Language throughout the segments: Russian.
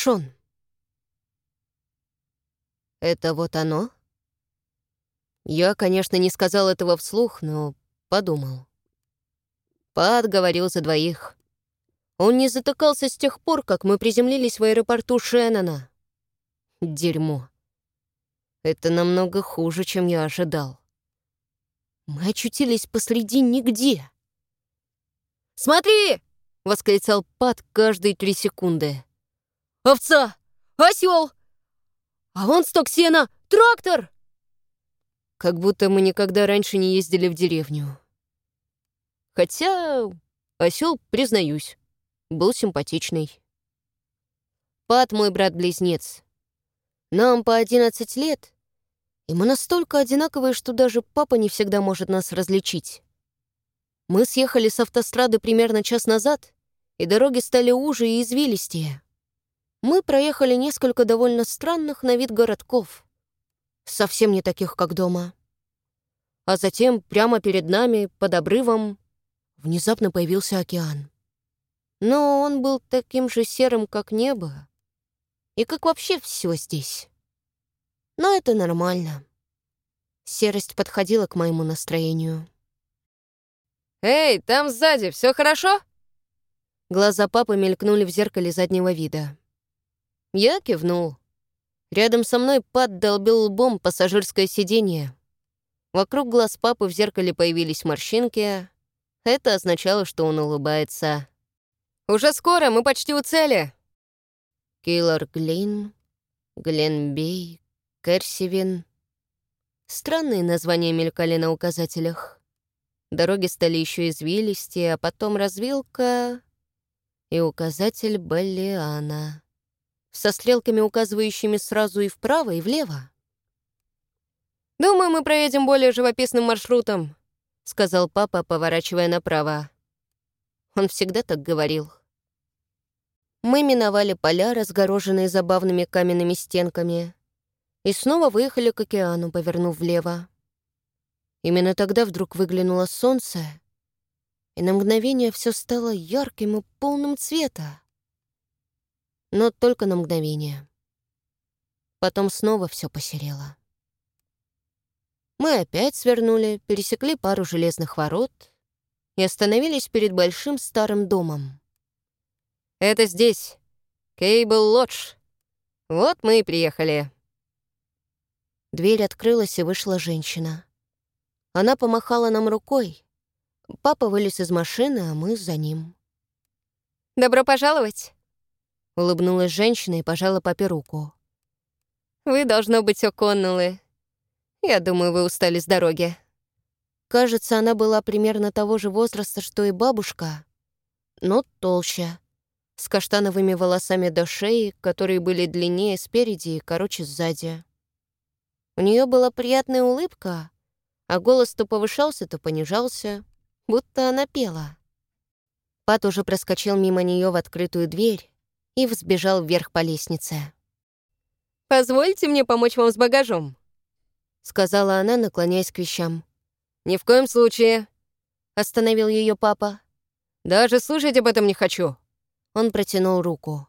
Шон. Это вот оно? Я, конечно, не сказал этого вслух, но подумал. Пат говорил за двоих. Он не затыкался с тех пор, как мы приземлились в аэропорту Шеннона. Дерьмо. Это намного хуже, чем я ожидал. Мы очутились посреди нигде. «Смотри!» — восклицал Пат каждые три секунды. «Овца! Осел! А вон сток сена! Трактор!» Как будто мы никогда раньше не ездили в деревню. Хотя осел, признаюсь, был симпатичный. Пат мой брат-близнец. Нам по 11 лет, и мы настолько одинаковые, что даже папа не всегда может нас различить. Мы съехали с автострады примерно час назад, и дороги стали уже и извилистее. Мы проехали несколько довольно странных на вид городков, совсем не таких, как дома. А затем прямо перед нами, под обрывом, внезапно появился океан. Но он был таким же серым, как небо, и как вообще все здесь. Но это нормально. Серость подходила к моему настроению. «Эй, там сзади, все хорошо?» Глаза папы мелькнули в зеркале заднего вида. Я кивнул. Рядом со мной поддолбил лбом пассажирское сиденье. Вокруг глаз папы в зеркале появились морщинки. Это означало, что он улыбается. «Уже скоро, мы почти у цели!» Киллар Глин, Гленбей, Керсивин. Странные названия мелькали на указателях. Дороги стали еще извилистее, а потом развилка и указатель Баллиана со стрелками, указывающими сразу и вправо, и влево. «Думаю, мы проедем более живописным маршрутом», — сказал папа, поворачивая направо. Он всегда так говорил. Мы миновали поля, разгороженные забавными каменными стенками, и снова выехали к океану, повернув влево. Именно тогда вдруг выглянуло солнце, и на мгновение все стало ярким и полным цвета. Но только на мгновение. Потом снова все посерело. Мы опять свернули, пересекли пару железных ворот и остановились перед большим старым домом. Это здесь. Кейбл Лодж. Вот мы и приехали». Дверь открылась, и вышла женщина. Она помахала нам рукой. Папа вылез из машины, а мы за ним. «Добро пожаловать!» Улыбнулась женщина и пожала папе руку. «Вы, должно быть, О'Коннеллы. Я думаю, вы устали с дороги». Кажется, она была примерно того же возраста, что и бабушка, но толще с каштановыми волосами до шеи, которые были длиннее спереди и короче сзади. У нее была приятная улыбка, а голос то повышался, то понижался, будто она пела. Пат уже проскочил мимо нее в открытую дверь и взбежал вверх по лестнице. «Позвольте мне помочь вам с багажом», — сказала она, наклоняясь к вещам. «Ни в коем случае», — остановил ее папа. «Даже слушать об этом не хочу». Он протянул руку.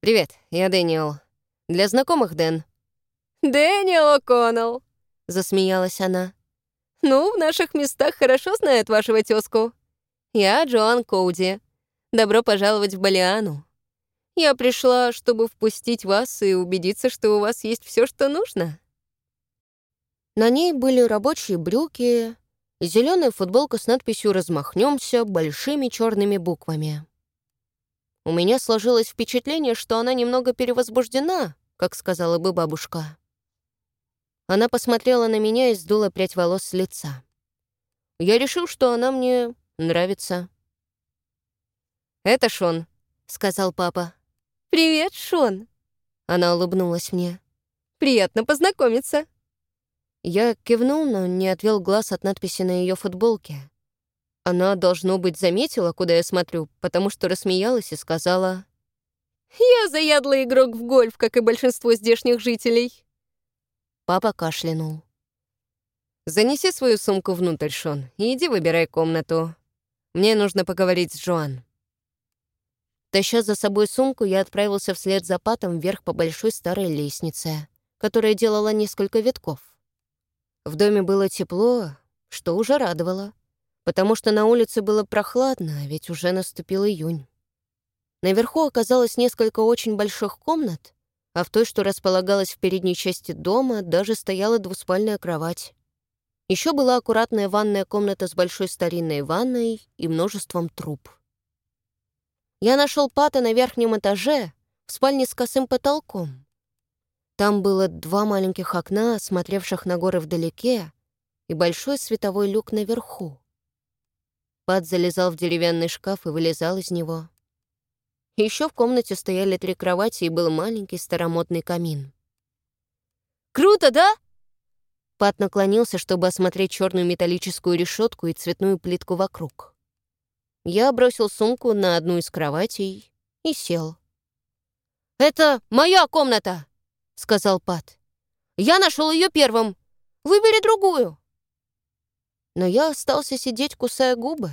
«Привет, я Дэниел. Для знакомых Дэн». «Дэниел О'Коннелл», — засмеялась она. «Ну, в наших местах хорошо знают вашего тезку. Я Джоан Коуди. Добро пожаловать в Балиану. Я пришла, чтобы впустить вас и убедиться, что у вас есть все, что нужно». На ней были рабочие брюки зеленая футболка с надписью «Размахнемся» большими черными буквами. У меня сложилось впечатление, что она немного перевозбуждена, как сказала бы бабушка. Она посмотрела на меня и сдула прядь волос с лица. Я решил, что она мне нравится. «Это Шон», — сказал папа. «Привет, Шон!» Она улыбнулась мне. «Приятно познакомиться!» Я кивнул, но не отвел глаз от надписи на ее футболке. Она, должно быть, заметила, куда я смотрю, потому что рассмеялась и сказала... «Я заядлый игрок в гольф, как и большинство здешних жителей». Папа кашлянул. «Занеси свою сумку внутрь, Шон, и иди выбирай комнату. Мне нужно поговорить с Джоан». Таща за собой сумку, я отправился вслед за Патом вверх по большой старой лестнице, которая делала несколько витков. В доме было тепло, что уже радовало, потому что на улице было прохладно, ведь уже наступил июнь. Наверху оказалось несколько очень больших комнат, а в той, что располагалась в передней части дома, даже стояла двуспальная кровать. Еще была аккуратная ванная комната с большой старинной ванной и множеством труб. Я нашел Пата на верхнем этаже, в спальне с косым потолком. Там было два маленьких окна, смотревших на горы вдалеке, и большой световой люк наверху. Пат залезал в деревянный шкаф и вылезал из него. Еще в комнате стояли три кровати и был маленький старомодный камин. «Круто, да?» Пат наклонился, чтобы осмотреть черную металлическую решетку и цветную плитку вокруг. Я бросил сумку на одну из кроватей и сел. «Это моя комната!» — сказал Пат. «Я нашел ее первым. Выбери другую!» Но я остался сидеть, кусая губы.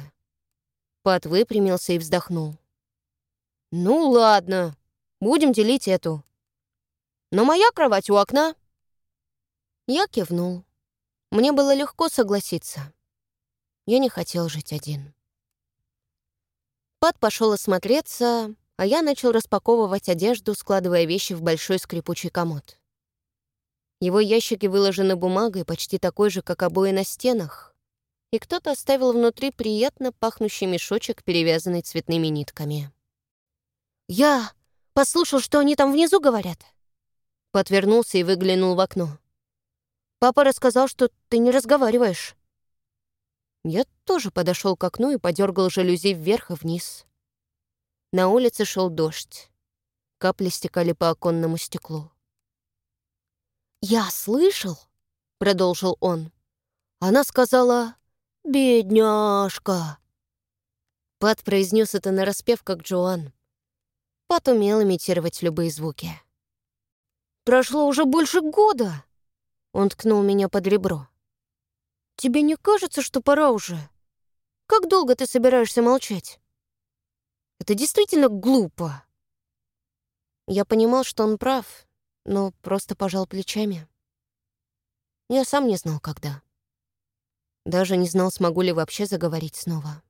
Пат выпрямился и вздохнул. «Ну ладно, будем делить эту. Но моя кровать у окна». Я кивнул. Мне было легко согласиться. Я не хотел жить один. Пат пошел осмотреться, а я начал распаковывать одежду, складывая вещи в большой скрипучий комод. Его ящики выложены бумагой, почти такой же, как обои на стенах, и кто-то оставил внутри приятно пахнущий мешочек, перевязанный цветными нитками. «Я послушал, что они там внизу говорят». Подвернулся и выглянул в окно. «Папа рассказал, что ты не разговариваешь». Я тоже подошел к окну и подергал жалюзи вверх и вниз. На улице шел дождь. Капли стекали по оконному стеклу. «Я слышал», — продолжил он. Она сказала «Бедняжка». Пат произнес это нараспев, как Джоан. Пат умел имитировать любые звуки. «Прошло уже больше года!» Он ткнул меня под ребро. Тебе не кажется, что пора уже? Как долго ты собираешься молчать? Это действительно глупо. Я понимал, что он прав, но просто пожал плечами. Я сам не знал, когда. Даже не знал, смогу ли вообще заговорить снова.